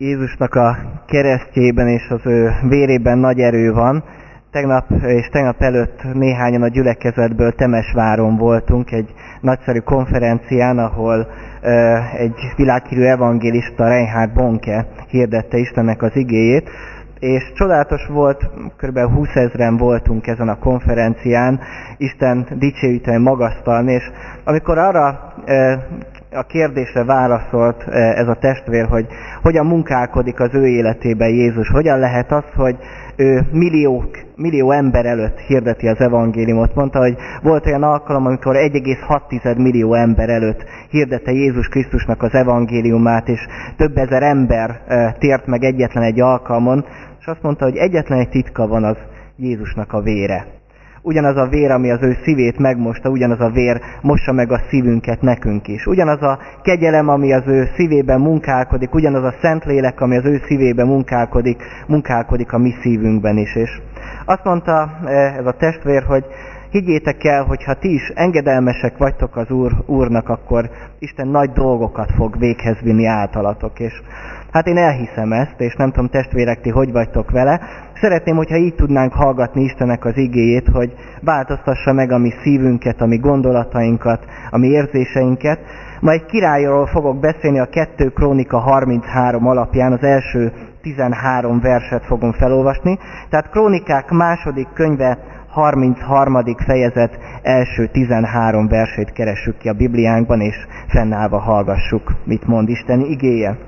Jézusnak a keresztjében és az ő vérében nagy erő van. Tegnap és tegnap előtt néhányan a gyülekezetből Temesváron voltunk egy nagyszerű konferencián, ahol egy világhírű evangélista Reinhard Bonke hirdette Istennek az igéjét, és csodálatos volt, kb. 20 ezeren voltunk ezen a konferencián, Isten dicsőíteni, magasztalni, és amikor arra a kérdésre válaszolt eh, ez a testvér, hogy hogyan munkálkodik az ő életében Jézus, hogyan lehet az, hogy ő milliók, millió ember előtt hirdeti az evangéliumot. Mondta, hogy volt olyan alkalom, amikor 1,6 millió ember előtt hirdette Jézus Krisztusnak az evangéliumát, és több ezer ember eh, tért meg egyetlen egy alkalmon, és azt mondta, hogy egyetlen egy titka van az Jézusnak a vére ugyanaz a vér, ami az ő szívét megmosta, ugyanaz a vér mossa meg a szívünket nekünk is. Ugyanaz a kegyelem, ami az ő szívében munkálkodik, ugyanaz a Szentlélek, ami az ő szívében munkálkodik, munkálkodik a mi szívünkben is. És azt mondta eh, ez a testvér, hogy higgyétek el, hogy ha ti is engedelmesek vagytok az Úr, Úrnak, akkor Isten nagy dolgokat fog véghez vinni általatok. És hát én elhiszem ezt, és nem tudom testvérek, ti hogy vagytok vele. Szeretném, hogyha így tudnánk hallgatni Istennek az igéjét, hogy változtassa meg a mi szívünket, a mi gondolatainkat, a mi érzéseinket. Ma egy királyról fogok beszélni a 2 Krónika 33 alapján, az első 13 verset fogom felolvasni. Tehát Krónikák második könyve 33. fejezet első 13 versét keressük ki a Bibliánkban, és fennállva hallgassuk, mit mond Isten igéje.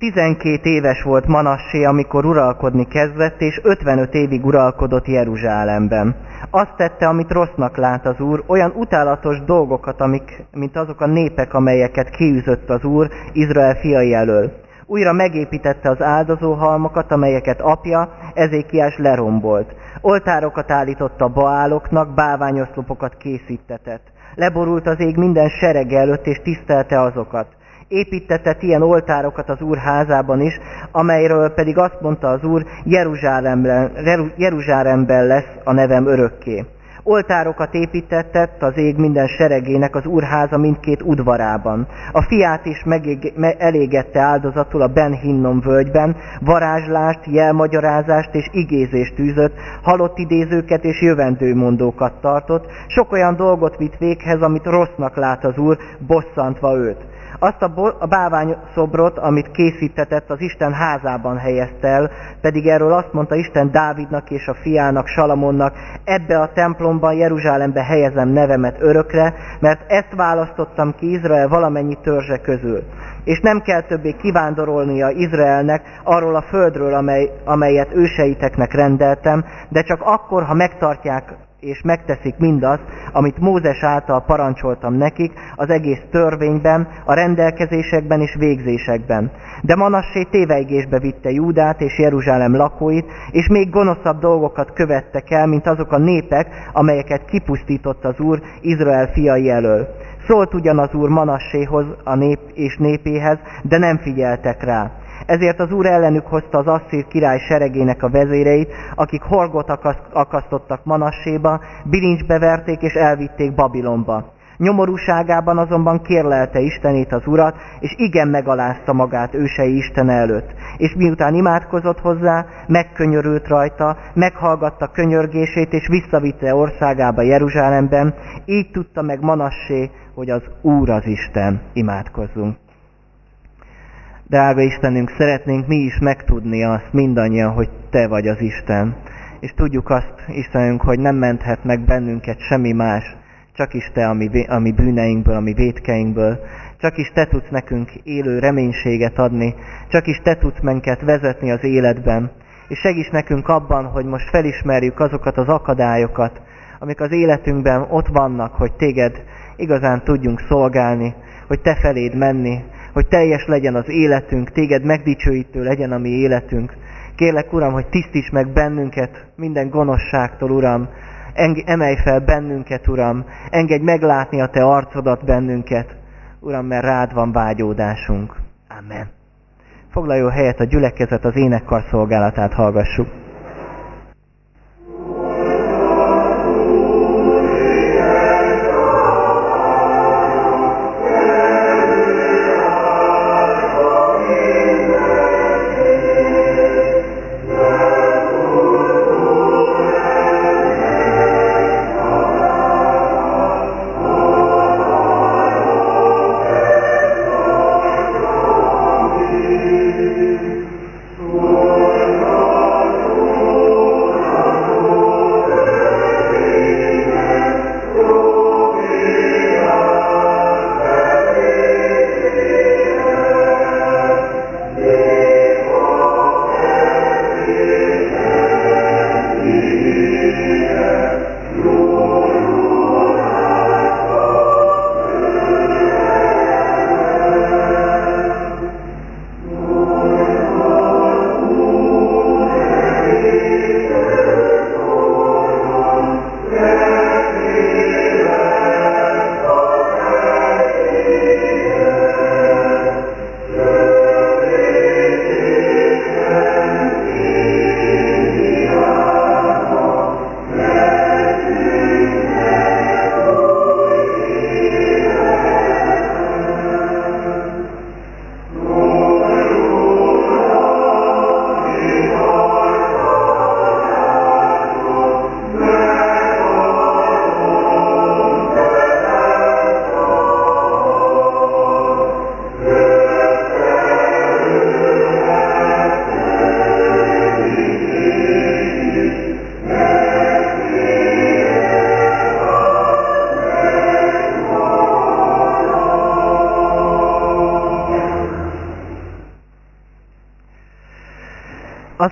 12 éves volt Manassé, amikor uralkodni kezdett, és 55 évig uralkodott Jeruzsálemben. Azt tette, amit rossznak lát az Úr, olyan utálatos dolgokat, amik, mint azok a népek, amelyeket kiűzött az Úr Izrael fiai elől. Újra megépítette az áldozóhalmokat, amelyeket apja Ezékiás lerombolt. Oltárokat állított a baáloknak, bálványoszlopokat készítetett. Leborult az ég minden sereg előtt, és tisztelte azokat. Építetett ilyen oltárokat az Úr házában is, amelyről pedig azt mondta az Úr, Jeruzsálemben, Jeruzsálemben lesz a nevem örökké. Oltárokat építettett az ég minden seregének az úrháza mindkét udvarában. A fiát is megég, me, elégette áldozatul a Ben Hinnom völgyben, varázslást, jelmagyarázást és igézést tűzött, halott idézőket és jövendőmondókat tartott, sok olyan dolgot vitt véghez, amit rossznak lát az úr, bosszantva őt. Azt a, a bálvány szobrot, amit készítetett, az Isten házában helyezte el, pedig erről azt mondta Isten Dávidnak és a fiának, Salamonnak, ebbe a templomban, Jeruzsálembe helyezem nevemet örökre, mert ezt választottam ki Izrael valamennyi törzse közül. És nem kell többé kivándorolnia Izraelnek arról a földről, amely, amelyet őseiteknek rendeltem, de csak akkor, ha megtartják és megteszik mindazt, amit Mózes által parancsoltam nekik az egész törvényben, a rendelkezésekben és végzésekben. De Manassé téveigésbe vitte Júdát és Jeruzsálem lakóit, és még gonoszabb dolgokat követtek el, mint azok a népek, amelyeket kipusztított az Úr Izrael fiai elől. Szólt ugyan az Úr Manasséhoz a nép és népéhez, de nem figyeltek rá. Ezért az úr ellenük hozta az asszír király seregének a vezéreit, akik horgot akasztottak Manasséba, bilincsbe verték és elvitték Babilonba. Nyomorúságában azonban kérlelte Istenét az urat, és igen megalázta magát ősei Isten előtt. És miután imádkozott hozzá, megkönyörült rajta, meghallgatta könyörgését, és visszavitte országába Jeruzsálemben, így tudta meg Manassé, hogy az Úr az Isten. Imádkozzunk. Drága Istenünk, szeretnénk mi is megtudni azt mindannyian, hogy Te vagy az Isten. És tudjuk azt, Istenünk, hogy nem menthet meg bennünket semmi más, csak is Te, ami, ami bűneinkből, ami vétkeinkből. Csak is Te tudsz nekünk élő reménységet adni, csak is Te tudsz minket vezetni az életben. És segíts nekünk abban, hogy most felismerjük azokat az akadályokat, amik az életünkben ott vannak, hogy Téged igazán tudjunk szolgálni, hogy Te feléd menni, hogy teljes legyen az életünk, téged megdicsőítő legyen a mi életünk. Kérlek, Uram, hogy tisztíts meg bennünket minden gonoszságtól, Uram. Emelj fel bennünket, Uram. Engedj meglátni a Te arcodat bennünket. Uram, mert rád van vágyódásunk. Amen. Foglaljon helyet a gyülekezet, az énekkar szolgálatát hallgassuk.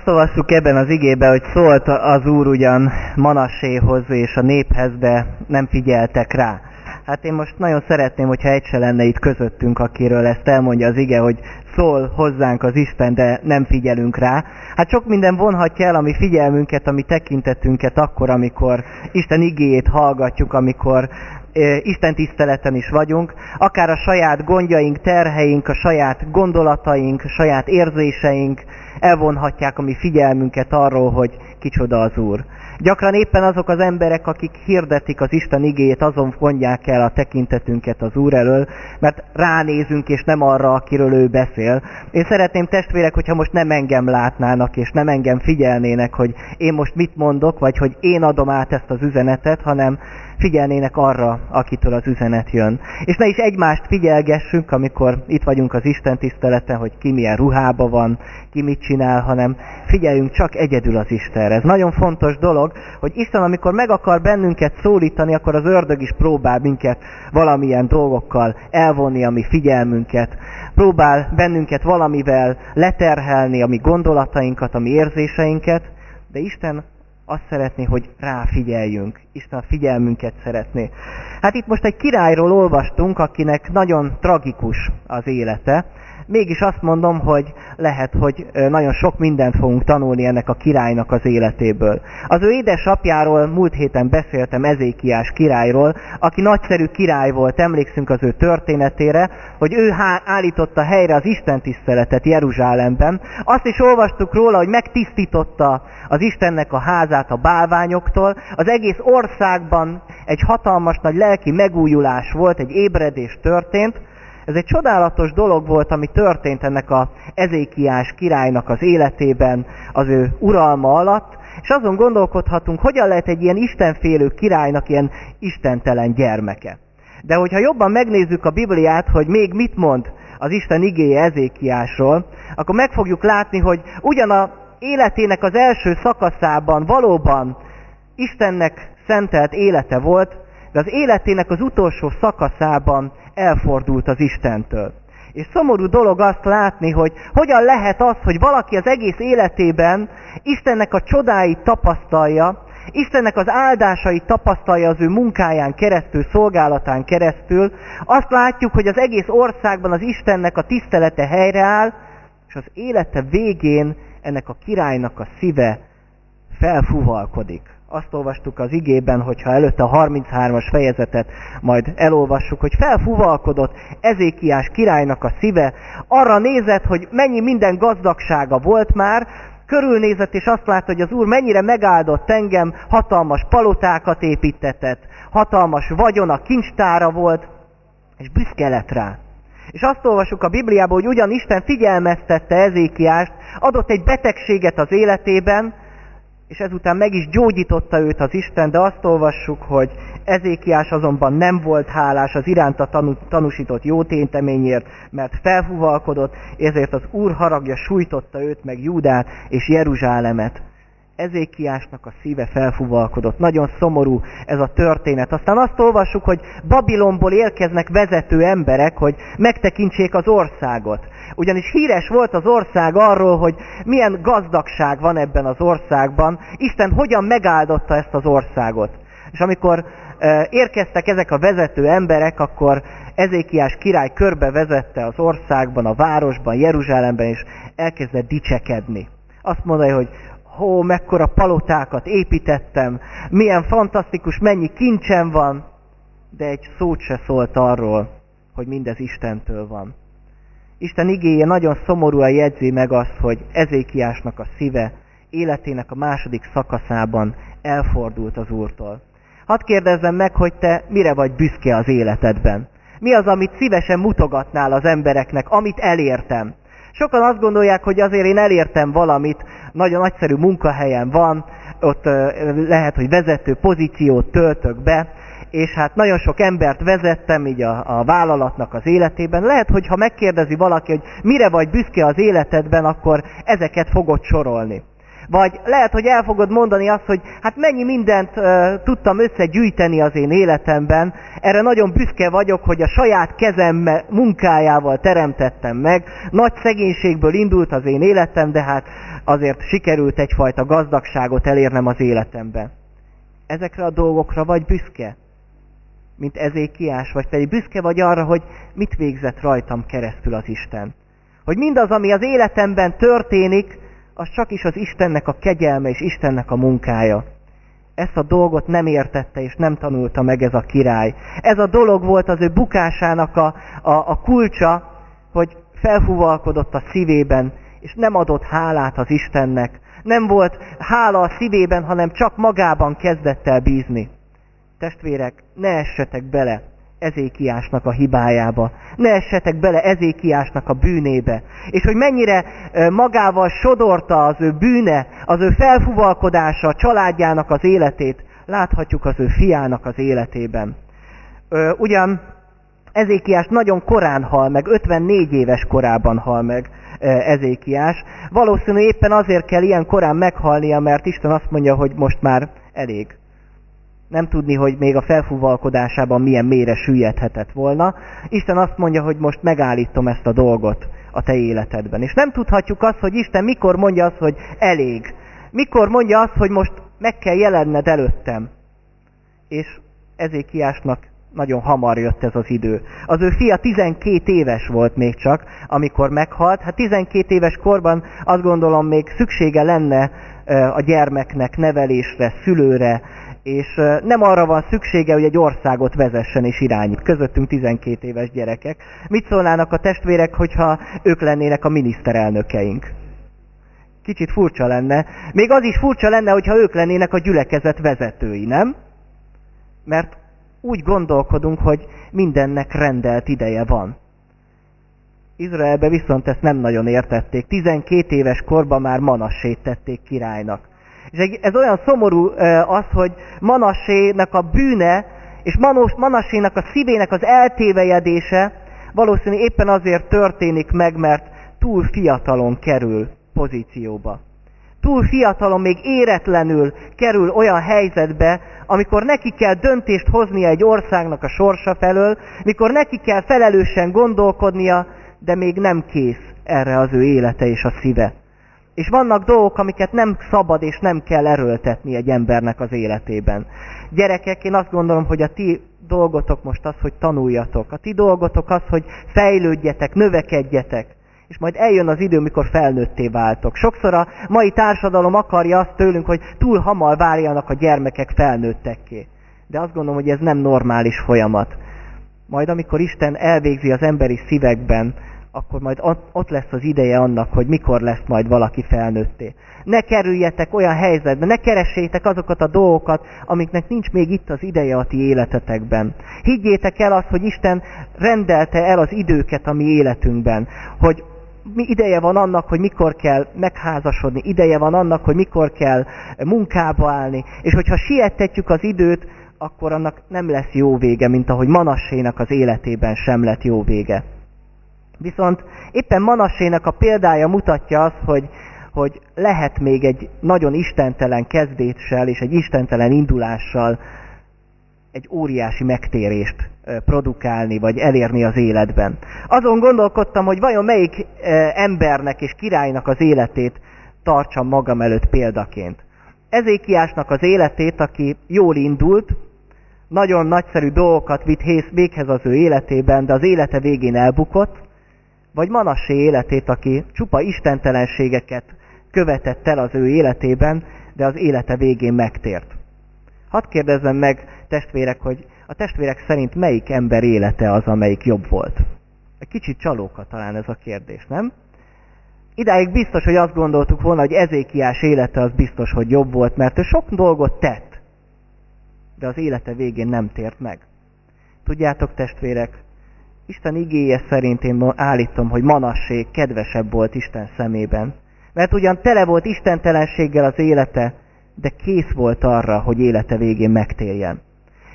Azt olvasszuk ebben az igében, hogy szólt az Úr ugyan Manasséhoz és a néphez, de nem figyeltek rá. Hát én most nagyon szeretném, hogyha egy se lenne itt közöttünk, akiről ezt elmondja az ige, hogy szól hozzánk az Isten, de nem figyelünk rá. Hát sok minden vonhatja el a mi figyelmünket, a mi tekintetünket akkor, amikor Isten igéjét hallgatjuk, amikor Isten tiszteleten is vagyunk, akár a saját gondjaink, terheink, a saját gondolataink, a saját érzéseink elvonhatják a mi figyelmünket arról, hogy kicsoda az Úr. Gyakran éppen azok az emberek, akik hirdetik az Isten igét, azon mondják el a tekintetünket az Úr elől, mert ránézünk, és nem arra, akiről ő beszél. Én szeretném testvérek, hogyha most nem engem látnának, és nem engem figyelnének, hogy én most mit mondok, vagy hogy én adom át ezt az üzenetet, hanem figyelnének arra, akitől az üzenet jön. És ne is egymást figyelgessünk, amikor itt vagyunk az Isten tiszteleten, hogy ki milyen ruhába van, ki mit csinál, hanem figyeljünk csak egyedül az Istenre. Ez nagyon fontos dolog, hogy Isten, amikor meg akar bennünket szólítani, akkor az ördög is próbál minket valamilyen dolgokkal elvonni a mi figyelmünket, próbál bennünket valamivel leterhelni a mi gondolatainkat, a mi érzéseinket, de Isten azt szeretné, hogy ráfigyeljünk. Isten a figyelmünket szeretné. Hát itt most egy királyról olvastunk, akinek nagyon tragikus az élete, mégis azt mondom, hogy lehet, hogy nagyon sok mindent fogunk tanulni ennek a királynak az életéből. Az ő édesapjáról múlt héten beszéltem, Ezékiás királyról, aki nagyszerű király volt, emlékszünk az ő történetére, hogy ő állította helyre az Isten tiszteletet Jeruzsálemben. Azt is olvastuk róla, hogy megtisztította az Istennek a házát a bálványoktól. Az egész országban egy hatalmas nagy lelki megújulás volt, egy ébredés történt, ez egy csodálatos dolog volt, ami történt ennek a Ezékiás királynak az életében, az ő uralma alatt, és azon gondolkodhatunk, hogyan lehet egy ilyen istenfélő királynak ilyen istentelen gyermeke. De hogyha jobban megnézzük a Bibliát, hogy még mit mond az Isten igéje Ezékiásról, akkor meg fogjuk látni, hogy ugyan a életének az első szakaszában valóban Istennek szentelt élete volt, de az életének az utolsó szakaszában elfordult az Istentől. És szomorú dolog azt látni, hogy hogyan lehet az, hogy valaki az egész életében Istennek a csodáit tapasztalja, Istennek az áldásait tapasztalja az ő munkáján keresztül, szolgálatán keresztül. Azt látjuk, hogy az egész országban az Istennek a tisztelete helyreáll, és az élete végén ennek a királynak a szíve felfuvalkodik azt olvastuk az igében, hogyha előtte a 33-as fejezetet majd elolvassuk, hogy felfuvalkodott Ezékiás királynak a szíve, arra nézett, hogy mennyi minden gazdagsága volt már, körülnézett és azt látta, hogy az Úr mennyire megáldott engem, hatalmas palotákat építetett, hatalmas vagyona, kincstára volt, és büszke lett rá. És azt olvasjuk a Bibliában, hogy ugyan Isten figyelmeztette Ezékiást, adott egy betegséget az életében, és ezután meg is gyógyította őt az Isten, de azt olvassuk, hogy Ezékiás azonban nem volt hálás az iránta tanú, tanúsított jó ténteményért, mert felhuvalkodott, ezért az Úr haragja sújtotta őt meg Júdát és Jeruzsálemet. Ezékiásnak a szíve felfuvalkodott. Nagyon szomorú ez a történet. Aztán azt olvassuk, hogy Babilonból érkeznek vezető emberek, hogy megtekintsék az országot. Ugyanis híres volt az ország arról, hogy milyen gazdagság van ebben az országban. Isten hogyan megáldotta ezt az országot. És amikor érkeztek ezek a vezető emberek, akkor Ezékiás király körbe vezette az országban, a városban, Jeruzsálemben, és elkezdett dicsekedni. Azt mondja, hogy hó, mekkora palotákat építettem, milyen fantasztikus, mennyi kincsem van, de egy szót se szólt arról, hogy mindez Istentől van. Isten igéje nagyon szomorúan jegyzi meg azt, hogy Ezékiásnak a szíve életének a második szakaszában elfordult az Úrtól. Hadd kérdezzem meg, hogy te mire vagy büszke az életedben? Mi az, amit szívesen mutogatnál az embereknek, amit elértem? Sokan azt gondolják, hogy azért én elértem valamit, nagyon nagyszerű munkahelyem van, ott lehet, hogy vezető pozíciót töltök be, és hát nagyon sok embert vezettem így a, a vállalatnak az életében. Lehet, hogy ha megkérdezi valaki, hogy mire vagy büszke az életedben, akkor ezeket fogod sorolni. Vagy lehet, hogy el fogod mondani azt, hogy hát mennyi mindent uh, tudtam összegyűjteni az én életemben, erre nagyon büszke vagyok, hogy a saját kezem munkájával teremtettem meg, nagy szegénységből indult az én életem, de hát azért sikerült egyfajta gazdagságot elérnem az életemben. Ezekre a dolgokra vagy büszke, mint ezékiás, vagy pedig büszke vagy arra, hogy mit végzett rajtam keresztül az Isten. Hogy mindaz, ami az életemben történik, az csak is az Istennek a kegyelme és Istennek a munkája. Ezt a dolgot nem értette és nem tanulta meg ez a király. Ez a dolog volt az ő bukásának a, a, a kulcsa, hogy felhúvalkodott a szívében, és nem adott hálát az Istennek. Nem volt hála a szívében, hanem csak magában kezdett el bízni. Testvérek, ne essetek bele Ezékiásnak a hibájába. Ne essetek bele Ezékiásnak a bűnébe. És hogy mennyire magával sodorta az ő bűne, az ő felfuvalkodása a családjának az életét, láthatjuk az ő fiának az életében. Ugyan Ezékiás nagyon korán hal meg, 54 éves korában hal meg Ezékiás. Valószínű éppen azért kell ilyen korán meghalnia, mert Isten azt mondja, hogy most már elég nem tudni, hogy még a felfúvalkodásában milyen mélyre süllyedhetett volna. Isten azt mondja, hogy most megállítom ezt a dolgot a te életedben. És nem tudhatjuk azt, hogy Isten mikor mondja azt, hogy elég. Mikor mondja azt, hogy most meg kell jelenned előttem. És Ezékiásnak nagyon hamar jött ez az idő. Az ő fia 12 éves volt még csak, amikor meghalt. Hát 12 éves korban azt gondolom még szüksége lenne a gyermeknek nevelésre, szülőre, és nem arra van szüksége, hogy egy országot vezessen és irányít. Közöttünk 12 éves gyerekek. Mit szólnának a testvérek, hogyha ők lennének a miniszterelnökeink? Kicsit furcsa lenne. Még az is furcsa lenne, hogyha ők lennének a gyülekezet vezetői, nem? Mert úgy gondolkodunk, hogy mindennek rendelt ideje van. Izraelbe viszont ezt nem nagyon értették. 12 éves korban már Manassét tették királynak. És ez olyan szomorú az, hogy Manassének a bűne, és Manassének a szívének az eltévejedése valószínű éppen azért történik meg, mert túl fiatalon kerül pozícióba. Túl fiatalon, még éretlenül kerül olyan helyzetbe, amikor neki kell döntést hoznia egy országnak a sorsa felől, mikor neki kell felelősen gondolkodnia, de még nem kész erre az ő élete és a szíve. És vannak dolgok, amiket nem szabad és nem kell erőltetni egy embernek az életében. Gyerekek, én azt gondolom, hogy a ti dolgotok most az, hogy tanuljatok. A ti dolgotok az, hogy fejlődjetek, növekedjetek. És majd eljön az idő, mikor felnőtté váltok. Sokszor a mai társadalom akarja azt tőlünk, hogy túl hamar váljanak a gyermekek felnőttekké. De azt gondolom, hogy ez nem normális folyamat. Majd amikor Isten elvégzi az emberi szívekben akkor majd ott lesz az ideje annak, hogy mikor lesz majd valaki felnőtté. Ne kerüljetek olyan helyzetbe, ne keressétek azokat a dolgokat, amiknek nincs még itt az ideje a ti életetekben. Higgyétek el azt, hogy Isten rendelte el az időket a mi életünkben, hogy mi ideje van annak, hogy mikor kell megházasodni, ideje van annak, hogy mikor kell munkába állni, és hogyha siettetjük az időt, akkor annak nem lesz jó vége, mint ahogy Manassénak az életében sem lett jó vége. Viszont éppen Manassének a példája mutatja azt, hogy, hogy lehet még egy nagyon istentelen kezdéssel és egy istentelen indulással egy óriási megtérést produkálni, vagy elérni az életben. Azon gondolkodtam, hogy vajon melyik embernek és királynak az életét tartsam magam előtt példaként. Ezékiásnak az életét, aki jól indult, nagyon nagyszerű dolgokat vitt véghez az ő életében, de az élete végén elbukott, vagy Manassé életét, aki csupa istentelenségeket követett el az ő életében, de az élete végén megtért. Hadd kérdezzem meg, testvérek, hogy a testvérek szerint melyik ember élete az, amelyik jobb volt? Egy kicsit csalóka talán ez a kérdés, nem? Idáig biztos, hogy azt gondoltuk volna, hogy Ezékiás élete az biztos, hogy jobb volt, mert ő sok dolgot tett, de az élete végén nem tért meg. Tudjátok, testvérek, Isten igéje szerint én állítom, hogy Manassé kedvesebb volt Isten szemében. Mert ugyan tele volt istentelenséggel az élete, de kész volt arra, hogy élete végén megtérjen.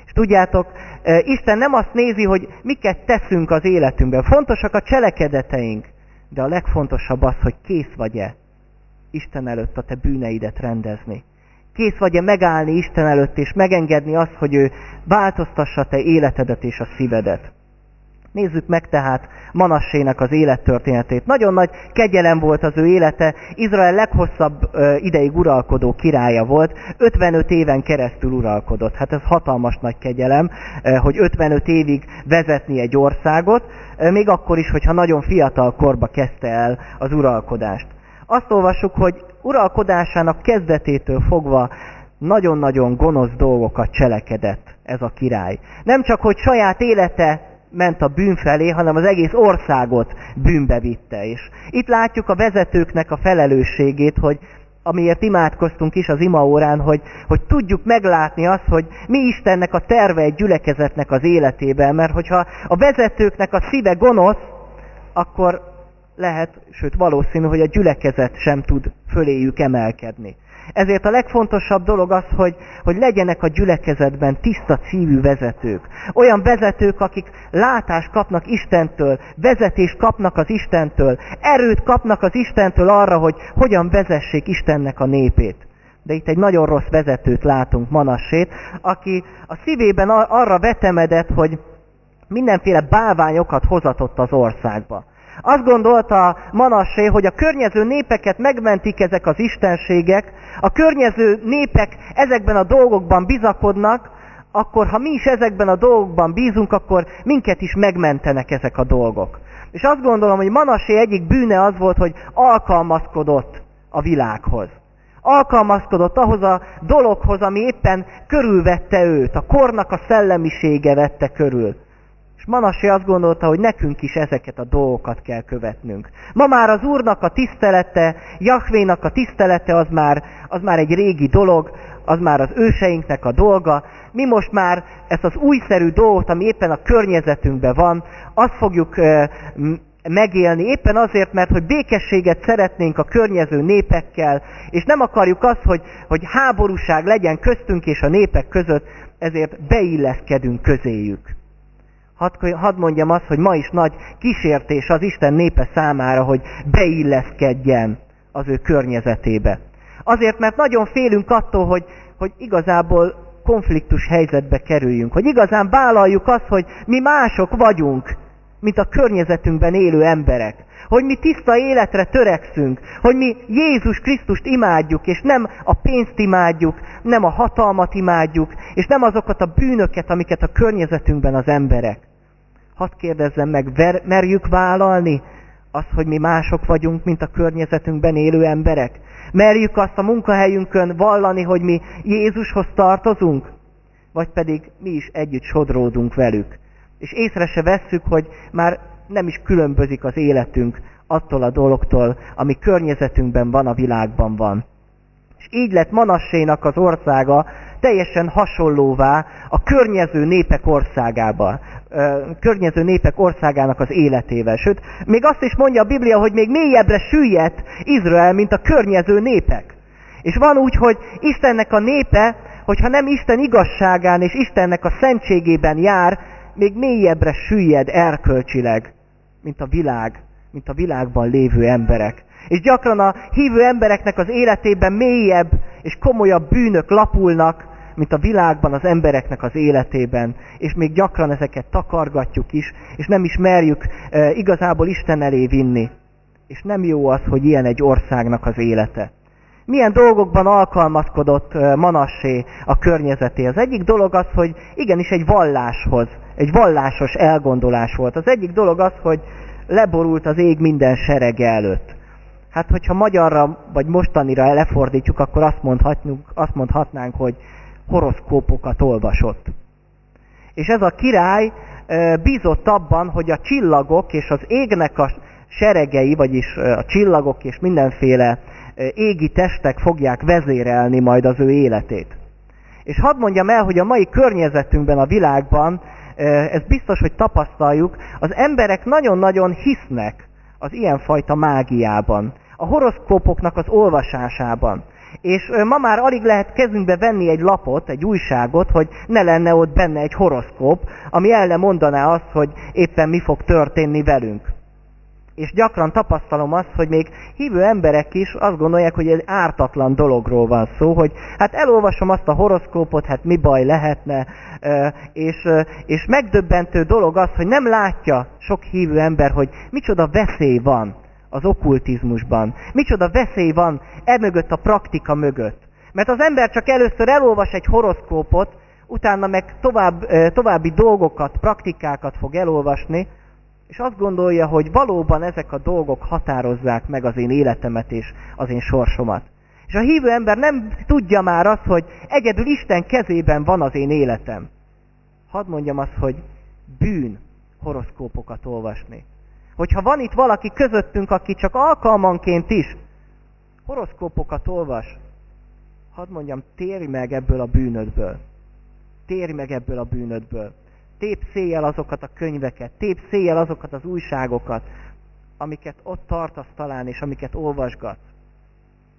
És tudjátok, e, Isten nem azt nézi, hogy miket teszünk az életünkben. Fontosak a cselekedeteink, de a legfontosabb az, hogy kész vagy-e Isten előtt a te bűneidet rendezni. Kész vagy-e megállni Isten előtt, és megengedni azt, hogy ő változtassa te életedet és a szívedet. Nézzük meg tehát Manassének az élettörténetét. Nagyon nagy kegyelem volt az ő élete, Izrael leghosszabb ideig uralkodó királya volt, 55 éven keresztül uralkodott. Hát ez hatalmas nagy kegyelem, hogy 55 évig vezetni egy országot, még akkor is, hogyha nagyon fiatal korba kezdte el az uralkodást. Azt olvassuk, hogy uralkodásának kezdetétől fogva nagyon-nagyon gonosz dolgokat cselekedett ez a király. Nem csak, hogy saját élete ment a bűn felé, hanem az egész országot bűnbe vitte. És itt látjuk a vezetőknek a felelősségét, hogy amiért imádkoztunk is az imaórán, hogy, hogy tudjuk meglátni azt, hogy mi Istennek a terve egy gyülekezetnek az életében, mert hogyha a vezetőknek a szíve gonosz, akkor lehet, sőt valószínű, hogy a gyülekezet sem tud föléjük emelkedni. Ezért a legfontosabb dolog az, hogy, hogy legyenek a gyülekezetben tiszta szívű vezetők. Olyan vezetők, akik látást kapnak Istentől, vezetést kapnak az Istentől, erőt kapnak az Istentől arra, hogy hogyan vezessék Istennek a népét. De itt egy nagyon rossz vezetőt látunk, Manassét, aki a szívében arra vetemedett, hogy mindenféle bálványokat hozatott az országba. Azt gondolta Manassé, hogy a környező népeket megmentik ezek az istenségek, a környező népek ezekben a dolgokban bizakodnak, akkor ha mi is ezekben a dolgokban bízunk, akkor minket is megmentenek ezek a dolgok. És azt gondolom, hogy Manassé egyik bűne az volt, hogy alkalmazkodott a világhoz. Alkalmazkodott ahhoz a dologhoz, ami éppen körülvette őt, a kornak a szellemisége vette körül. Manasé azt gondolta, hogy nekünk is ezeket a dolgokat kell követnünk. Ma már az Úrnak a tisztelete, Jahvénak a tisztelete az már, az már egy régi dolog, az már az őseinknek a dolga. Mi most már ezt az újszerű dolgot, ami éppen a környezetünkben van, azt fogjuk megélni, éppen azért, mert hogy békességet szeretnénk a környező népekkel, és nem akarjuk azt, hogy, hogy háborúság legyen köztünk és a népek között, ezért beilleszkedünk közéjük. Hadd, hadd mondjam azt, hogy ma is nagy kísértés az Isten népe számára, hogy beilleszkedjen az ő környezetébe. Azért, mert nagyon félünk attól, hogy, hogy igazából konfliktus helyzetbe kerüljünk, hogy igazán vállaljuk azt, hogy mi mások vagyunk, mint a környezetünkben élő emberek hogy mi tiszta életre törekszünk, hogy mi Jézus Krisztust imádjuk, és nem a pénzt imádjuk, nem a hatalmat imádjuk, és nem azokat a bűnöket, amiket a környezetünkben az emberek. Hadd kérdezzem meg, ver, merjük vállalni azt, hogy mi mások vagyunk, mint a környezetünkben élő emberek? Merjük azt a munkahelyünkön vallani, hogy mi Jézushoz tartozunk? Vagy pedig mi is együtt sodródunk velük? És észre se vesszük, hogy már nem is különbözik az életünk attól a dologtól, ami környezetünkben van, a világban van. És így lett Manassénak az országa teljesen hasonlóvá a környező népek országába, környező népek országának az életével. Sőt, még azt is mondja a Biblia, hogy még mélyebbre süllyedt Izrael, mint a környező népek. És van úgy, hogy Istennek a népe, hogyha nem Isten igazságán és Istennek a szentségében jár, még mélyebbre süllyed erkölcsileg, mint a világ, mint a világban lévő emberek. És gyakran a hívő embereknek az életében mélyebb és komolyabb bűnök lapulnak, mint a világban az embereknek az életében, és még gyakran ezeket takargatjuk is, és nem is merjük e, igazából Isten elé vinni. És nem jó az, hogy ilyen egy országnak az élete. Milyen dolgokban alkalmazkodott e, Manassé a környezeté? Az egyik dolog az, hogy igenis egy valláshoz egy vallásos elgondolás volt. Az egyik dolog az, hogy leborult az ég minden serege előtt. Hát, hogyha magyarra vagy mostanira lefordítjuk, akkor azt, azt mondhatnánk, hogy horoszkópokat olvasott. És ez a király bízott abban, hogy a csillagok és az égnek a seregei, vagyis a csillagok és mindenféle égi testek fogják vezérelni majd az ő életét. És hadd mondjam el, hogy a mai környezetünkben, a világban ez biztos, hogy tapasztaljuk, az emberek nagyon-nagyon hisznek az ilyenfajta mágiában, a horoszkópoknak az olvasásában. És ma már alig lehet kezünkbe venni egy lapot, egy újságot, hogy ne lenne ott benne egy horoszkóp, ami el mondaná azt, hogy éppen mi fog történni velünk. És gyakran tapasztalom azt, hogy még hívő emberek is azt gondolják, hogy egy ártatlan dologról van szó, hogy hát elolvasom azt a horoszkópot, hát mi baj lehetne, és, és megdöbbentő dolog az, hogy nem látja sok hívő ember, hogy micsoda veszély van az okkultizmusban, micsoda veszély van emögött a praktika mögött. Mert az ember csak először elolvas egy horoszkópot, utána meg tovább, további dolgokat, praktikákat fog elolvasni, és azt gondolja, hogy valóban ezek a dolgok határozzák meg az én életemet és az én sorsomat. És a hívő ember nem tudja már azt, hogy egyedül Isten kezében van az én életem. Hadd mondjam azt, hogy bűn horoszkópokat olvasni. Hogyha van itt valaki közöttünk, aki csak alkalmanként is horoszkópokat olvas, hadd mondjam, térj meg ebből a bűnödből. Térj meg ebből a bűnödből. Tép széjjel azokat a könyveket, tép széjjel azokat az újságokat, amiket ott tartasz talán, és amiket olvasgat.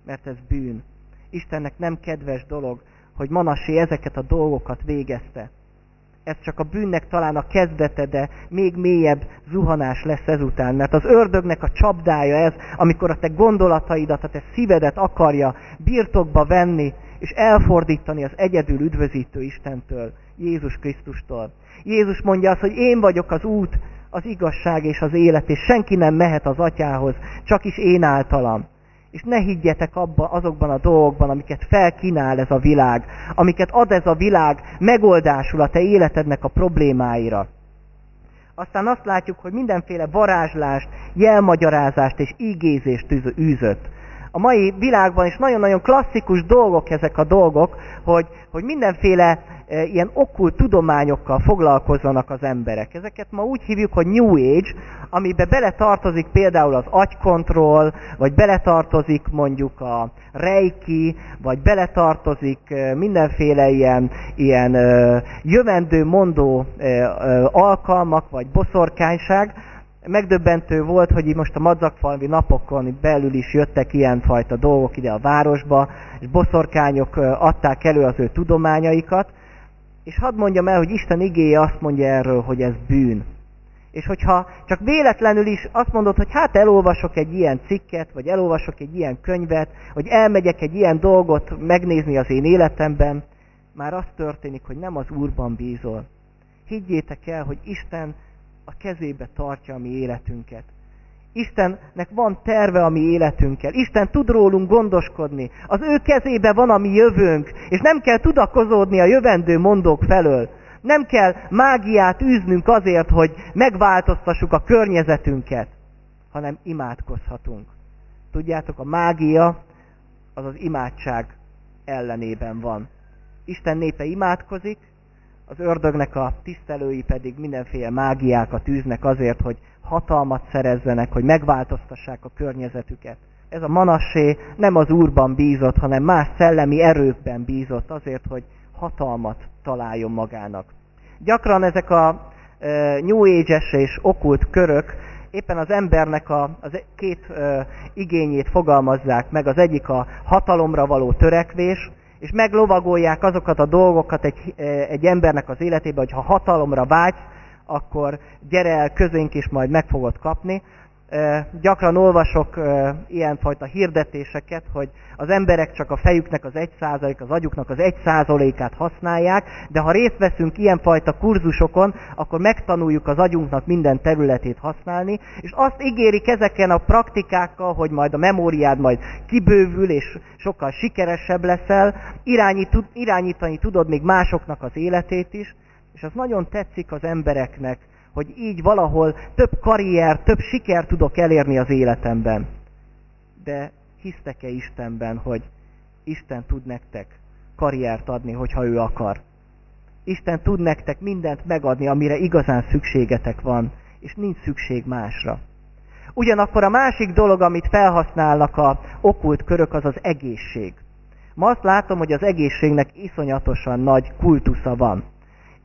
Mert ez bűn. Istennek nem kedves dolog, hogy Manasé ezeket a dolgokat végezte. Ez csak a bűnnek talán a kezdete, de még mélyebb zuhanás lesz ezután. Mert az ördögnek a csapdája ez, amikor a te gondolataidat, a te szívedet akarja birtokba venni, és elfordítani az egyedül üdvözítő Istentől, Jézus Krisztustól. Jézus mondja azt, hogy én vagyok az út, az igazság és az élet, és senki nem mehet az atyához, csak is én általam. És ne higgyetek abba, azokban a dolgokban, amiket felkínál ez a világ, amiket ad ez a világ megoldásul a te életednek a problémáira. Aztán azt látjuk, hogy mindenféle varázslást, jelmagyarázást és ígézést űzött a mai világban is nagyon-nagyon klasszikus dolgok ezek a dolgok, hogy, hogy mindenféle e, ilyen okkult tudományokkal foglalkozzanak az emberek. Ezeket ma úgy hívjuk, hogy New Age, amibe beletartozik például az agykontroll, vagy beletartozik mondjuk a reiki, vagy beletartozik e, mindenféle ilyen, ilyen e, jövendő mondó e, alkalmak, vagy boszorkányság, megdöbbentő volt, hogy most a madzakfalvi napokon belül is jöttek ilyenfajta dolgok ide a városba, és boszorkányok adták elő az ő tudományaikat, és hadd mondjam el, hogy Isten igéje azt mondja erről, hogy ez bűn. És hogyha csak véletlenül is azt mondod, hogy hát elolvasok egy ilyen cikket, vagy elolvasok egy ilyen könyvet, vagy elmegyek egy ilyen dolgot megnézni az én életemben, már az történik, hogy nem az Úrban bízol. Higgyétek el, hogy Isten a kezébe tartja a mi életünket. Istennek van terve a mi életünkkel. Isten tud rólunk gondoskodni. Az ő kezébe van a mi jövőnk, és nem kell tudakozódni a jövendő mondók felől. Nem kell mágiát űznünk azért, hogy megváltoztassuk a környezetünket, hanem imádkozhatunk. Tudjátok, a mágia az az imádság ellenében van. Isten népe imádkozik, az ördögnek a tisztelői pedig mindenféle mágiákat űznek azért, hogy hatalmat szerezzenek, hogy megváltoztassák a környezetüket. Ez a manassé nem az úrban bízott, hanem más szellemi erőkben bízott azért, hogy hatalmat találjon magának. Gyakran ezek a e, New Age-es és okult körök éppen az embernek a, az két igényét fogalmazzák meg. Az egyik a hatalomra való törekvés, és meglovagolják azokat a dolgokat egy, eh, egy embernek az életében, hogy ha hatalomra vágysz, akkor gyere el közénk is majd meg fogod kapni. Gyakran olvasok ilyenfajta hirdetéseket, hogy az emberek csak a fejüknek az egy százalék, az agyuknak az egy százalékát használják, de ha részt veszünk ilyenfajta kurzusokon, akkor megtanuljuk az agyunknak minden területét használni, és azt ígérik ezeken a praktikákkal, hogy majd a memóriád majd kibővül, és sokkal sikeresebb leszel, irányítani tudod még másoknak az életét is, és az nagyon tetszik az embereknek, hogy így valahol több karrier, több siker tudok elérni az életemben. De hisztek-e Istenben, hogy Isten tud nektek karriert adni, hogyha ő akar? Isten tud nektek mindent megadni, amire igazán szükségetek van, és nincs szükség másra. Ugyanakkor a másik dolog, amit felhasználnak a okult körök, az az egészség. Ma azt látom, hogy az egészségnek iszonyatosan nagy kultusza van.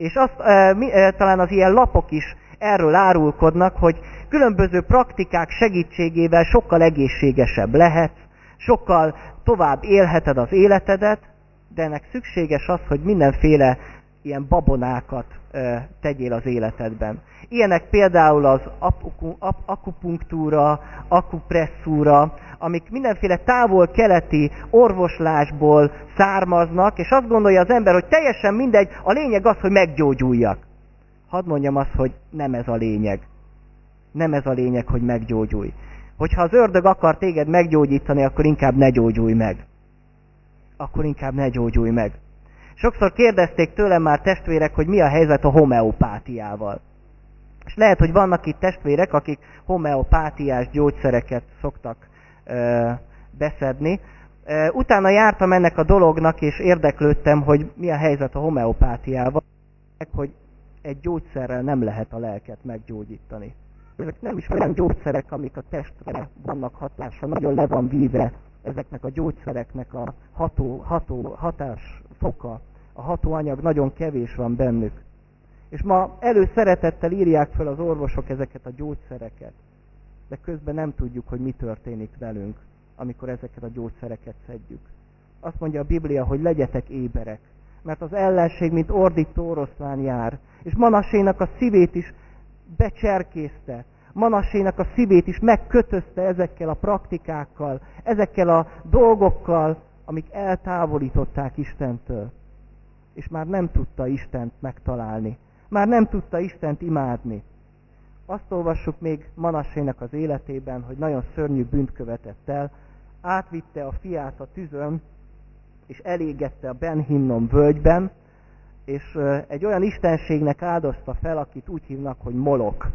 És azt, e, mi, e, talán az ilyen lapok is erről árulkodnak, hogy különböző praktikák segítségével sokkal egészségesebb lehet, sokkal tovább élheted az életedet, de ennek szükséges az, hogy mindenféle ilyen babonákat tegyél az életedben. Ilyenek például az akupunktúra, akupresszúra, amik mindenféle távol-keleti orvoslásból származnak, és azt gondolja az ember, hogy teljesen mindegy, a lényeg az, hogy meggyógyuljak. Hadd mondjam azt, hogy nem ez a lényeg. Nem ez a lényeg, hogy meggyógyulj. Hogyha az ördög akar téged meggyógyítani, akkor inkább ne gyógyulj meg. Akkor inkább ne gyógyulj meg. Sokszor kérdezték tőlem már testvérek, hogy mi a helyzet a homeopátiával. És lehet, hogy vannak itt testvérek, akik homeopátiás gyógyszereket szoktak ö, beszedni. Ö, utána jártam ennek a dolognak, és érdeklődtem, hogy mi a helyzet a homeopátiával, hogy egy gyógyszerrel nem lehet a lelket meggyógyítani. Ezek nem is olyan gyógyszerek, amik a testre vannak hatása, nagyon le van víve ezeknek a gyógyszereknek a ható, ható, hatás foka, a hatóanyag nagyon kevés van bennük. És ma előszeretettel írják fel az orvosok ezeket a gyógyszereket, de közben nem tudjuk, hogy mi történik velünk, amikor ezeket a gyógyszereket szedjük. Azt mondja a Biblia, hogy legyetek éberek, mert az ellenség, mint ordító oroszlán jár, és Manasénak a szívét is becserkészte, Manasénak a szívét is megkötözte ezekkel a praktikákkal, ezekkel a dolgokkal, amik eltávolították Istentől. És már nem tudta Istent megtalálni. Már nem tudta Istent imádni. Azt olvassuk még Manasének az életében, hogy nagyon szörnyű bűnt követett el, átvitte a fiát a tüzön, és elégette a Benhinnom völgyben, és egy olyan istenségnek áldozta fel, akit úgy hívnak, hogy Molok.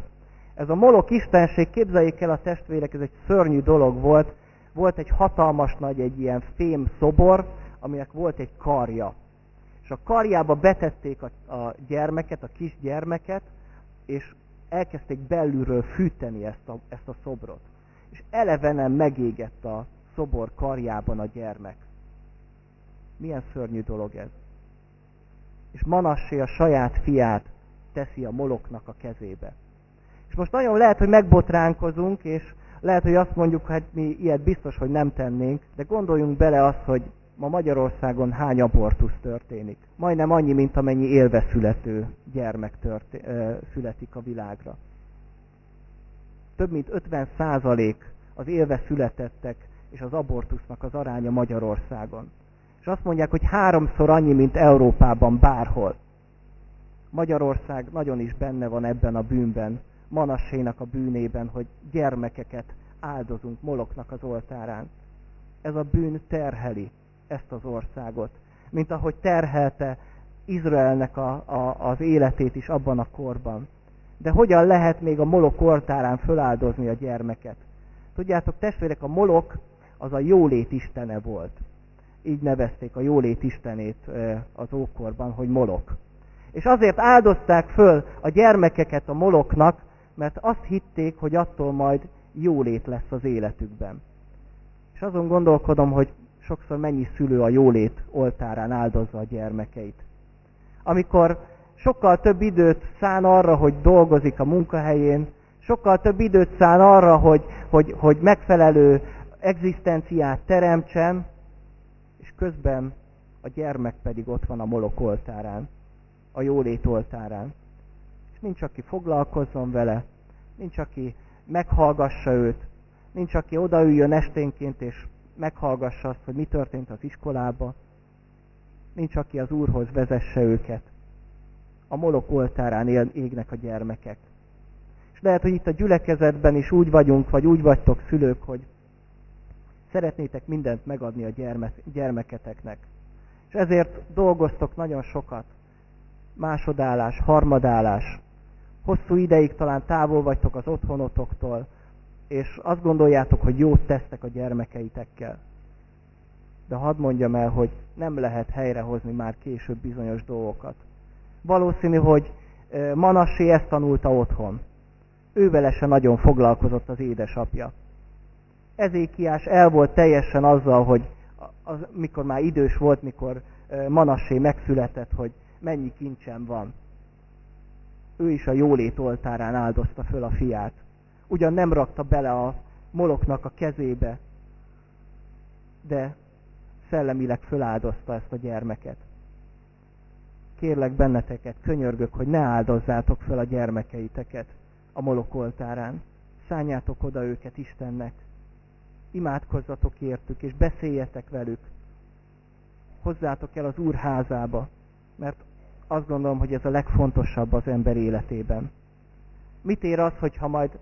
Ez a Molok istenség, képzeljék el a testvérek, ez egy szörnyű dolog volt. Volt egy hatalmas nagy, egy ilyen fém szobor, aminek volt egy karja. És a karjába betették a, a gyermeket, a kis gyermeket, és elkezdték belülről fűteni ezt a, ezt a szobrot. És elevenen megégett a szobor karjában a gyermek. Milyen szörnyű dolog ez. És Manassé a saját fiát teszi a moloknak a kezébe. És most nagyon lehet, hogy megbotránkozunk, és lehet, hogy azt mondjuk, hát mi ilyet biztos, hogy nem tennénk, de gondoljunk bele azt, hogy ma Magyarországon hány abortusz történik. Majdnem annyi, mint amennyi élve születő gyermek történ- születik a világra. Több mint 50 százalék az élve születettek és az abortusznak az aránya Magyarországon. És azt mondják, hogy háromszor annyi, mint Európában bárhol. Magyarország nagyon is benne van ebben a bűnben, Manassénak a bűnében, hogy gyermekeket áldozunk Moloknak az oltárán. Ez a bűn terheli ezt az országot, mint ahogy terhelte Izraelnek a, a, az életét is abban a korban. De hogyan lehet még a Molok oltárán föláldozni a gyermeket? Tudjátok, testvérek, a Molok az a jólét istene volt. Így nevezték a jólét istenét az ókorban, hogy Molok. És azért áldozták föl a gyermekeket a Moloknak, mert azt hitték, hogy attól majd jólét lesz az életükben. És azon gondolkodom, hogy sokszor mennyi szülő a jólét oltárán áldozza a gyermekeit. Amikor sokkal több időt szán arra, hogy dolgozik a munkahelyén, sokkal több időt szán arra, hogy, hogy, hogy megfelelő egzisztenciát teremtsen, és közben a gyermek pedig ott van a molok oltárán, a jólét oltárán és nincs, aki foglalkozzon vele, nincs, aki meghallgassa őt, nincs, aki odaüljön esténként, és meghallgassa azt, hogy mi történt az iskolába, nincs, aki az Úrhoz vezesse őket. A molok oltárán él, égnek a gyermekek. És lehet, hogy itt a gyülekezetben is úgy vagyunk, vagy úgy vagytok szülők, hogy szeretnétek mindent megadni a gyerme, gyermeketeknek. És ezért dolgoztok nagyon sokat. Másodállás, harmadállás, hosszú ideig talán távol vagytok az otthonotoktól, és azt gondoljátok, hogy jót tesztek a gyermekeitekkel. De hadd mondjam el, hogy nem lehet helyrehozni már később bizonyos dolgokat. Valószínű, hogy Manassé ezt tanulta otthon. Ővele se nagyon foglalkozott az édesapja. Ezékiás el volt teljesen azzal, hogy az, mikor már idős volt, mikor Manassé megszületett, hogy mennyi kincsem van ő is a jólét oltárán áldozta föl a fiát. Ugyan nem rakta bele a moloknak a kezébe, de szellemileg föláldozta ezt a gyermeket. kérlek benneteket, könyörgök, hogy ne áldozzátok fel a gyermekeiteket a molokoltárán. Szálljátok oda őket Istennek. Imádkozzatok értük, és beszéljetek velük. Hozzátok el az Úr házába, mert azt gondolom, hogy ez a legfontosabb az ember életében. Mit ér az, hogyha majd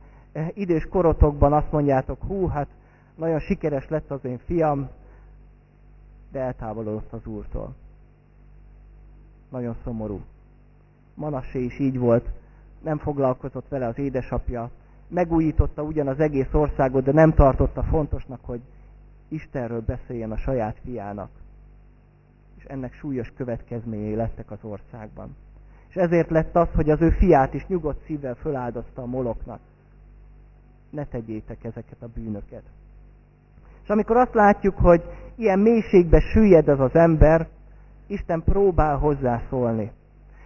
idős korotokban azt mondjátok, hú, hát nagyon sikeres lett az én fiam, de eltávolodott az Úrtól. Nagyon szomorú. Manassé is így volt, nem foglalkozott vele az édesapja, megújította ugyan az egész országot, de nem tartotta fontosnak, hogy Istenről beszéljen a saját fiának. És ennek súlyos következményei lettek az országban. És ezért lett az, hogy az ő fiát is nyugodt szívvel föláldozta a moloknak. Ne tegyétek ezeket a bűnöket. És amikor azt látjuk, hogy ilyen mélységbe süllyed ez az ember, Isten próbál hozzászólni.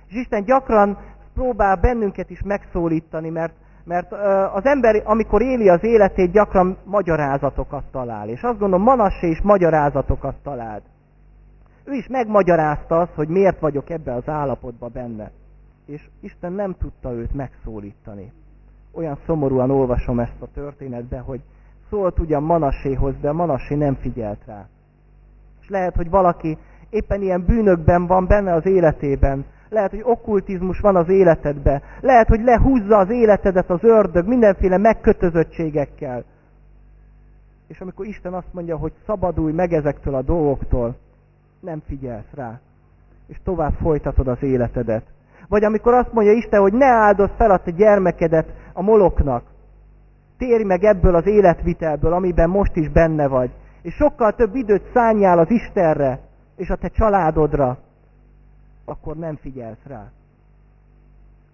És Isten gyakran próbál bennünket is megszólítani, mert, mert az ember, amikor éli az életét, gyakran magyarázatokat talál. És azt gondolom, Manassé is magyarázatokat talált. Ő is megmagyarázta azt, hogy miért vagyok ebbe az állapotba benne. És Isten nem tudta őt megszólítani. Olyan szomorúan olvasom ezt a történetbe, hogy szólt ugyan Manasséhoz, de Manassé nem figyelt rá. És lehet, hogy valaki éppen ilyen bűnökben van benne az életében, lehet, hogy okkultizmus van az életedben, lehet, hogy lehúzza az életedet az ördög mindenféle megkötözöttségekkel. És amikor Isten azt mondja, hogy szabadulj meg ezektől a dolgoktól, nem figyelsz rá, és tovább folytatod az életedet. Vagy amikor azt mondja Isten, hogy ne áldozz fel a te gyermekedet a moloknak, térj meg ebből az életvitelből, amiben most is benne vagy, és sokkal több időt szálljál az Istenre, és a te családodra, akkor nem figyelsz rá.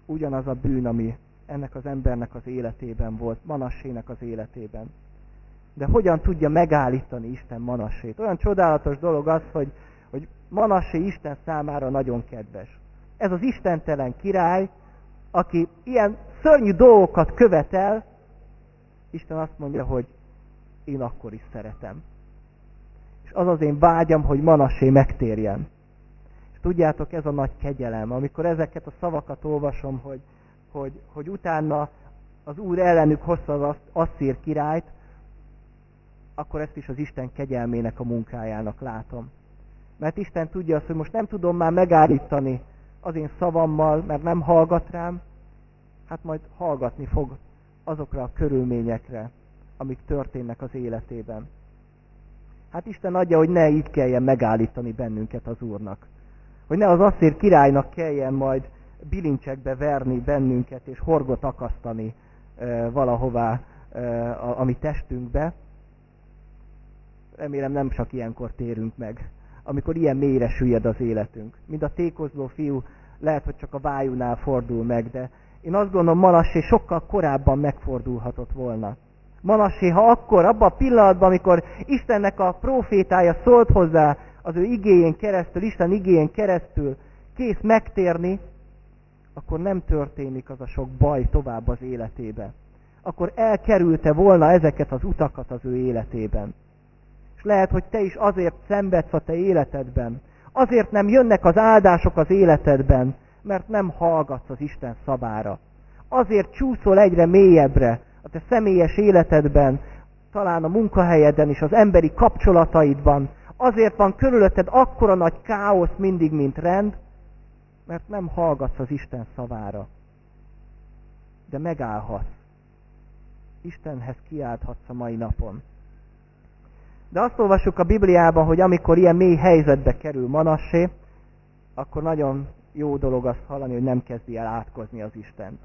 Ugyanaz a bűn, ami ennek az embernek az életében volt, Manassének az életében. De hogyan tudja megállítani Isten Manassét? Olyan csodálatos dolog az, hogy, hogy Manassé Isten számára nagyon kedves. Ez az istentelen király, aki ilyen szörnyű dolgokat követel, Isten azt mondja, hogy én akkor is szeretem. És az az én vágyam, hogy Manassé megtérjen. És tudjátok, ez a nagy kegyelem, amikor ezeket a szavakat olvasom, hogy, hogy, hogy utána az Úr ellenük hozta az asszír királyt, akkor ezt is az Isten kegyelmének a munkájának látom. Mert Isten tudja azt, hogy most nem tudom már megállítani az én szavammal, mert nem hallgat rám, hát majd hallgatni fog azokra a körülményekre, amik történnek az életében. Hát Isten adja, hogy ne így kelljen megállítani bennünket az Úrnak. Hogy ne az asszír királynak kelljen majd bilincsekbe verni bennünket, és horgot akasztani e, valahová e, a, a mi testünkbe. Remélem nem csak ilyenkor térünk meg, amikor ilyen mélyre süllyed az életünk. Mint a tékozló fiú, lehet, hogy csak a vájúnál fordul meg, de én azt gondolom, Manassé sokkal korábban megfordulhatott volna. Manassé, ha akkor, abban a pillanatban, amikor Istennek a profétája szólt hozzá az ő igéjén keresztül, Isten igéjén keresztül, kész megtérni, akkor nem történik az a sok baj tovább az életébe. Akkor elkerülte volna ezeket az utakat az ő életében. Lehet, hogy te is azért szenvedsz a te életedben, azért nem jönnek az áldások az életedben, mert nem hallgatsz az Isten szabára. Azért csúszol egyre mélyebbre a te személyes életedben, talán a munkahelyeden és az emberi kapcsolataidban. Azért van körülötted akkora nagy káosz mindig, mint rend, mert nem hallgatsz az Isten szavára. De megállhatsz. Istenhez kiálthatsz a mai napon. De azt olvassuk a Bibliában, hogy amikor ilyen mély helyzetbe kerül Manassé, akkor nagyon jó dolog azt hallani, hogy nem kezdi el átkozni az Istent.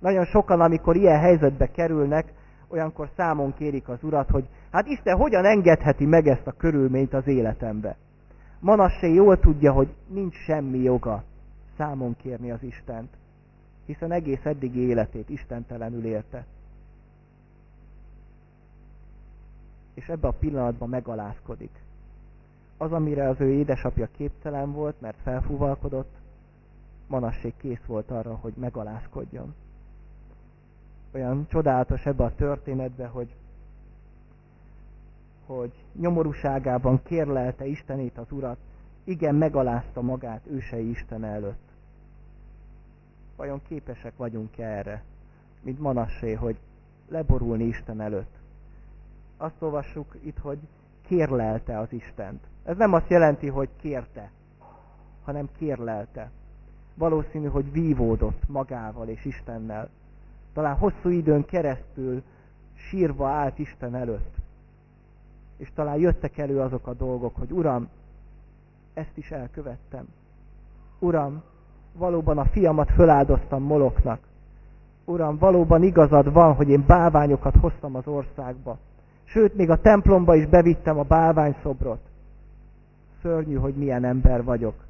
Nagyon sokan, amikor ilyen helyzetbe kerülnek, olyankor számon kérik az Urat, hogy hát Isten hogyan engedheti meg ezt a körülményt az életembe. Manassé jól tudja, hogy nincs semmi joga számon kérni az Istent, hiszen egész eddigi életét istentelenül élte. És ebbe a pillanatban megalázkodik. Az, amire az ő édesapja képtelen volt, mert felfúvalkodott, Manassé kész volt arra, hogy megalázkodjon. Olyan csodálatos ebbe a történetbe, hogy, hogy nyomorúságában kérlelte Istenét az Urat, igen, megalázta magát ősei Isten előtt. Vajon képesek vagyunk -e erre, mint Manassé, hogy leborulni Isten előtt? Azt olvassuk itt, hogy kérlelte az Istent. Ez nem azt jelenti, hogy kérte, hanem kérlelte. Valószínű, hogy vívódott magával és Istennel. Talán hosszú időn keresztül sírva állt Isten előtt. És talán jöttek elő azok a dolgok, hogy Uram, ezt is elkövettem. Uram, valóban a fiamat föláldoztam Moloknak. Uram, valóban igazad van, hogy én bálványokat hoztam az országba. Sőt, még a templomba is bevittem a bálványszobrot. Szörnyű, hogy milyen ember vagyok.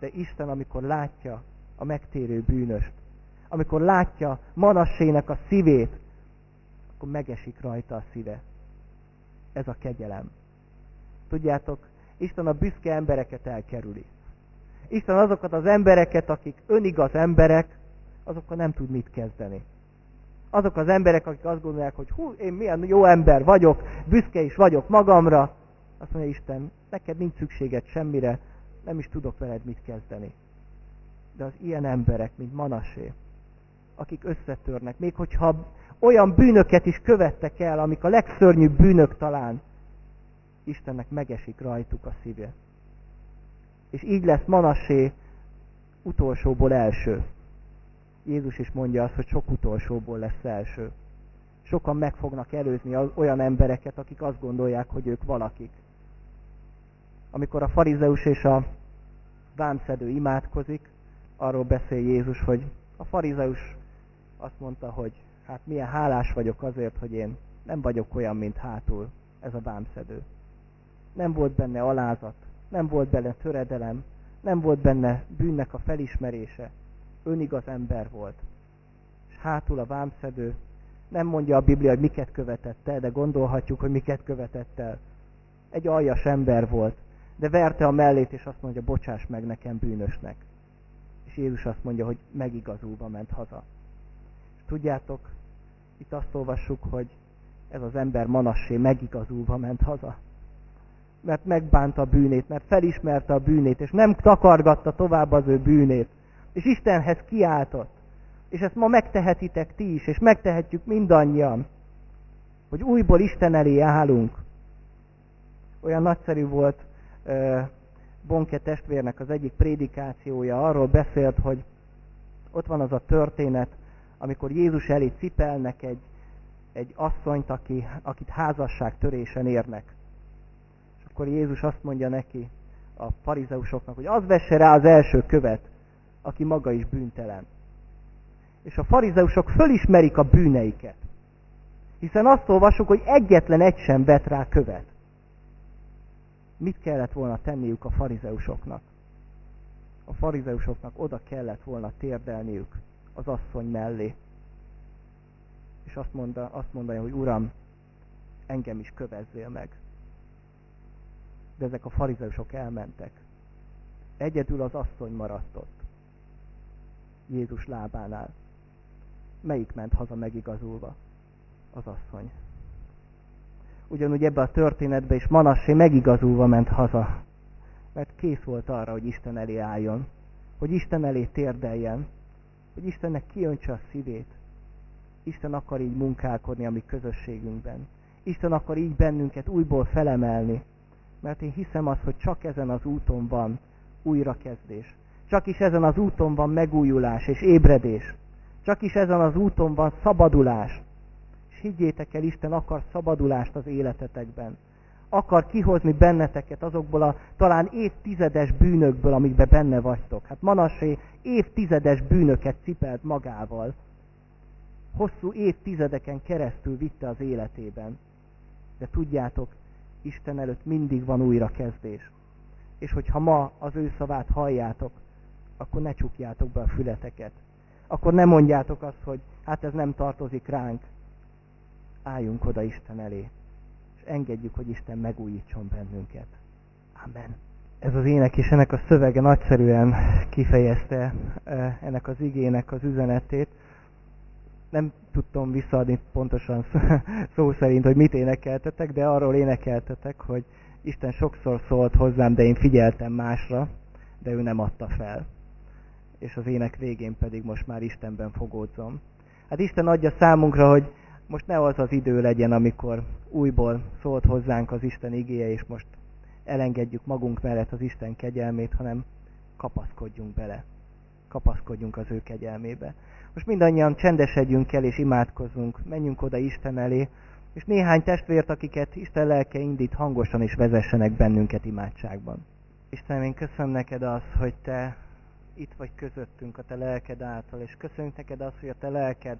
De Isten, amikor látja a megtérő bűnöst, amikor látja Manassének a szívét, akkor megesik rajta a szíve. Ez a kegyelem. Tudjátok, Isten a büszke embereket elkerüli. Isten azokat az embereket, akik önigaz emberek, azokkal nem tud mit kezdeni. Azok az emberek, akik azt gondolják, hogy hú, én milyen jó ember vagyok, büszke is vagyok magamra, azt mondja Isten, neked nincs szükséged semmire, nem is tudok veled mit kezdeni. De az ilyen emberek, mint Manasé, akik összetörnek, még hogyha olyan bűnöket is követtek el, amik a legszörnyűbb bűnök talán, Istennek megesik rajtuk a szíve. És így lesz Manassé utolsóból első. Jézus is mondja azt, hogy sok utolsóból lesz első. Sokan meg fognak előzni olyan embereket, akik azt gondolják, hogy ők valakik. Amikor a farizeus és a vámszedő imádkozik, arról beszél Jézus, hogy a farizeus azt mondta, hogy hát milyen hálás vagyok azért, hogy én nem vagyok olyan, mint hátul ez a vámszedő. Nem volt benne alázat, nem volt benne töredelem, nem volt benne bűnnek a felismerése. Önigaz ember volt. És hátul a vámszedő nem mondja a Biblia, hogy miket követett el, de gondolhatjuk, hogy miket követett el. Egy aljas ember volt, de verte a mellét, és azt mondja, bocsáss meg nekem bűnösnek. És Jézus azt mondja, hogy megigazulva ment haza. És tudjátok, itt azt olvassuk, hogy ez az ember Manassé megigazulva ment haza mert megbánta a bűnét, mert felismerte a bűnét, és nem takargatta tovább az ő bűnét. És Istenhez kiáltott. És ezt ma megtehetitek ti is, és megtehetjük mindannyian, hogy újból Isten elé állunk. Olyan nagyszerű volt uh, Bonke testvérnek az egyik prédikációja, arról beszélt, hogy ott van az a történet, amikor Jézus elé cipelnek egy, egy asszonyt, aki, akit házasságtörésen érnek akkor Jézus azt mondja neki, a farizeusoknak, hogy az vesse rá az első követ, aki maga is bűntelen. És a farizeusok fölismerik a bűneiket. Hiszen azt olvasok, hogy egyetlen egy sem vet rá követ. Mit kellett volna tenniük a farizeusoknak? A farizeusoknak oda kellett volna térdelniük az asszony mellé. És azt, mondta, azt mondani, hogy Uram, engem is kövezzél meg de ezek a farizeusok elmentek. Egyedül az asszony maradt ott. Jézus lábánál. Melyik ment haza megigazulva? Az asszony. Ugyanúgy ebbe a történetbe is Manassé megigazulva ment haza. Mert kész volt arra, hogy Isten elé álljon. Hogy Isten elé térdeljen. Hogy Istennek kiöntse a szívét. Isten akar így munkálkodni a mi közösségünkben. Isten akar így bennünket újból felemelni mert én hiszem azt, hogy csak ezen az úton van újrakezdés. Csak is ezen az úton van megújulás és ébredés. Csak is ezen az úton van szabadulás. És higgyétek el, Isten akar szabadulást az életetekben. Akar kihozni benneteket azokból a talán évtizedes bűnökből, amikbe benne vagytok. Hát Manasé évtizedes bűnöket cipelt magával. Hosszú évtizedeken keresztül vitte az életében. De tudjátok, Isten előtt mindig van újrakezdés. És hogyha ma az ő szavát halljátok, akkor ne csukjátok be a fületeket. Akkor ne mondjátok azt, hogy hát ez nem tartozik ránk. Álljunk oda Isten elé, és engedjük, hogy Isten megújítson bennünket. Amen. Ez az ének és ennek a szövege nagyszerűen kifejezte eh, ennek az igének az üzenetét nem tudtam visszaadni pontosan szó szerint, hogy mit énekeltetek, de arról énekeltetek, hogy Isten sokszor szólt hozzám, de én figyeltem másra, de ő nem adta fel. És az ének végén pedig most már Istenben fogódzom. Hát Isten adja számunkra, hogy most ne az az idő legyen, amikor újból szólt hozzánk az Isten igéje, és most elengedjük magunk mellett az Isten kegyelmét, hanem kapaszkodjunk bele. Kapaszkodjunk az ő kegyelmébe. Most mindannyian csendesedjünk el és imádkozzunk, menjünk oda Isten elé, és néhány testvért, akiket Isten lelke indít, hangosan is vezessenek bennünket imádságban. Istenem, én köszönöm neked azt, hogy te itt vagy közöttünk a te lelked által, és köszönjük neked azt, hogy a te lelked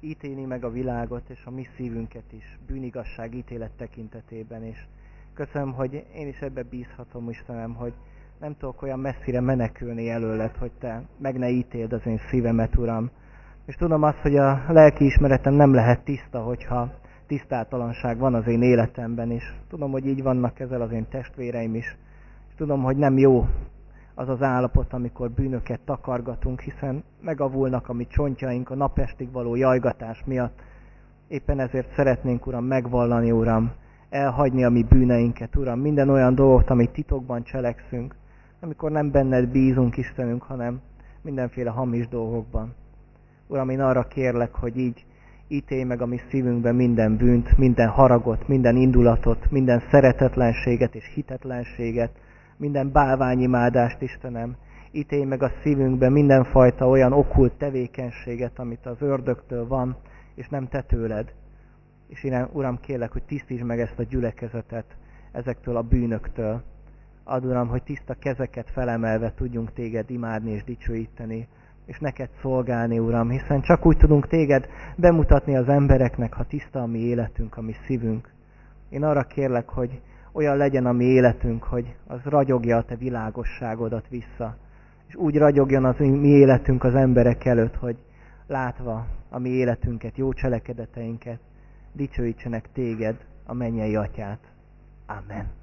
ítéli meg a világot és a mi szívünket is, bűnigasság ítélet tekintetében, és köszönöm, hogy én is ebbe bízhatom, Istenem, hogy nem tudok olyan messzire menekülni előled, hogy te meg ne ítéld az én szívemet, Uram. És tudom azt, hogy a lelki ismeretem nem lehet tiszta, hogyha tisztátalanság van az én életemben, és tudom, hogy így vannak ezzel az én testvéreim is. És tudom, hogy nem jó az az állapot, amikor bűnöket takargatunk, hiszen megavulnak a mi csontjaink a napestig való jajgatás miatt. Éppen ezért szeretnénk, Uram, megvallani, Uram, elhagyni a mi bűneinket, Uram, minden olyan dolgot, amit titokban cselekszünk, amikor nem benned bízunk, Istenünk, hanem mindenféle hamis dolgokban. Uram, én arra kérlek, hogy így ítélj meg a mi szívünkben minden bűnt, minden haragot, minden indulatot, minden szeretetlenséget és hitetlenséget, minden bálványimádást, Istenem. Ítélj meg a szívünkben mindenfajta olyan okult tevékenységet, amit az ördögtől van, és nem te tőled. És én, Uram, kérlek, hogy tisztítsd meg ezt a gyülekezetet ezektől a bűnöktől. Add, Uram, hogy tiszta kezeket felemelve tudjunk téged imádni és dicsőíteni, és neked szolgálni, Uram, hiszen csak úgy tudunk téged bemutatni az embereknek, ha tiszta a mi életünk, a mi szívünk. Én arra kérlek, hogy olyan legyen a mi életünk, hogy az ragyogja a te világosságodat vissza, és úgy ragyogjon az mi életünk az emberek előtt, hogy látva a mi életünket, jó cselekedeteinket, dicsőítsenek téged, a mennyei atyát. Amen.